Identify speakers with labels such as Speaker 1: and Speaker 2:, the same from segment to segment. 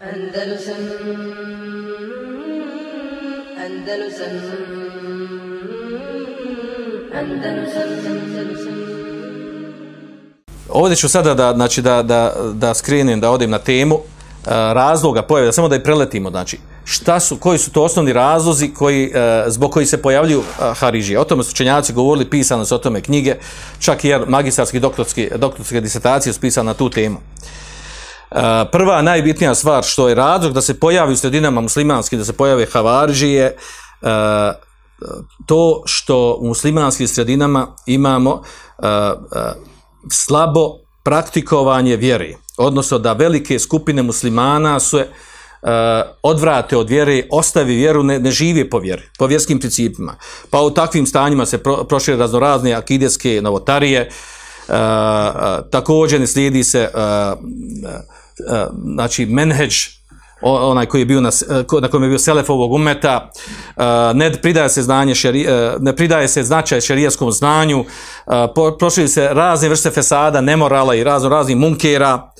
Speaker 1: Andalusam Andalusam Andalusam
Speaker 2: Ovdje ću sada da, znači, da, da, da skrenem, da odem na temu e, razloga pojave, samo da i preletimo, znači, šta su, koji su to osnovni razlozi koji, e, zbog koji se pojavljuju e, Haridžije. O tome su učenjaci govorili, pisane su o tome knjige, čak i magistarski doktorski, doktorske disertacije su pisane na tu temu. Prva najbitnija stvar što je razlog da se pojavi u sredinama muslimanskim, da se pojave Havaridžije, e, to što u muslimanskim sredinama imamo slabo praktikovanje vjere, odnosno da velike skupine muslimana su odvrate od vjere, ostavi vjeru, ne, ne žive po vjeri, po vjerskim principima. Pa u takvim stanjima se pro, prošire raznorazne akideske novotarije, također ne slijedi se znači menheđ onaj koji je bio na, na kojem je bio selef ovog umeta, ne pridaje se znanje ne pridaje se značaj šerijskom znanju, prošli se razne vrste fesada, nemorala i razno raznih munkera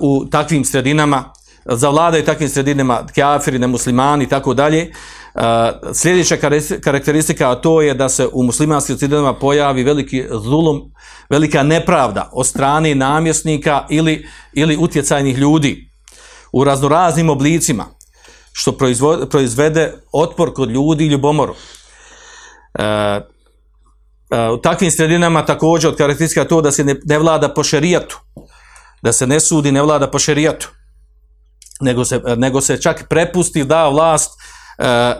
Speaker 2: u takvim sredinama, zavladaju takvim sredinama kjafiri, nemuslimani i tako dalje. Sljedeća karakteristika a to je da se u muslimanskim sredinama pojavi veliki zulum, velika nepravda od strane namjesnika ili, ili utjecajnih ljudi u raznoraznim oblicima, što proizvede otpor kod ljudi i ljubomoru. E, e, u takvim sredinama također od karakteristika to da se ne, ne vlada po šerijatu, da se ne sudi, ne vlada po šerijatu, nego se, nego se čak prepusti da vlast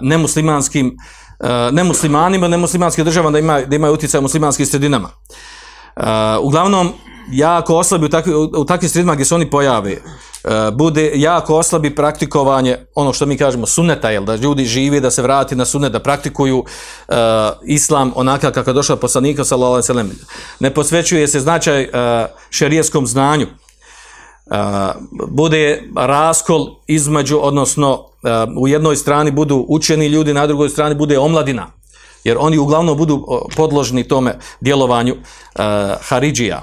Speaker 2: nemuslimanskim e, nemuslimanima, nemuslimanskim državama da ima, da imaju utjecaj u muslimanskim sredinama. Uh, uglavnom, jako oslabi u, takvi, u, takvim sredinama gdje se oni pojave, bude jako oslabi praktikovanje, ono što mi kažemo suneta, jel, da ljudi živi, da se vrati na sunet, da praktikuju uh, islam onakav kako je došao poslanika, sallallahu sellem. Ne posvećuje se značaj uh, šerijskom znanju. Uh, bude raskol između, odnosno u jednoj strani budu učeni ljudi, na drugoj strani bude omladina jer oni uglavnom budu podložni tome djelovanju uh, Haridžija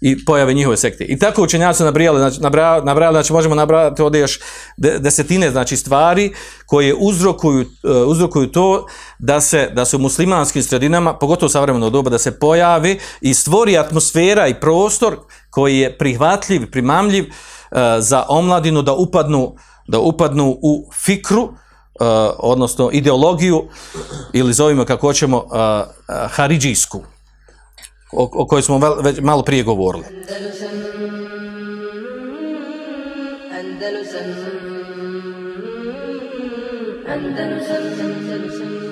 Speaker 2: i pojave njihove sekte. I tako učenjaci su nabrijali, znači, nabrali, znači možemo nabrati ovdje još desetine znači, stvari koje uzrokuju, uh, uzrokuju to da se, da se u muslimanskim sredinama, pogotovo savremeno doba, da se pojavi i stvori atmosfera i prostor koji je prihvatljiv, primamljiv uh, za omladinu da upadnu, da upadnu u fikru, Uh, odnosno ideologiju ili zovimo kako hoćemo uh, uh, haridžijsku o, o kojoj smo već malo prije govorili.
Speaker 1: Andalusam. Andalusam. Andalusam